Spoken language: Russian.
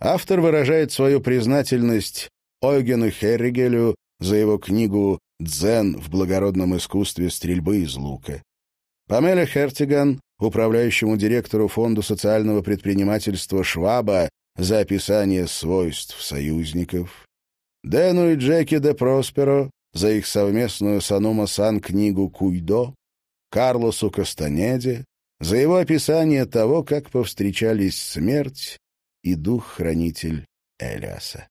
Автор выражает свою признательность Ойгену Херригелю за его книгу «Дзен в благородном искусстве стрельбы из лука». Памеле Хертиган, управляющему директору Фонда социального предпринимательства Шваба, за описание свойств союзников. Дэну и Джеки де Просперо за их совместную Санума-сан книгу «Куйдо», Карлосу Кастанеде за его описание того, как повстречались смерть и дух-хранитель Элиаса.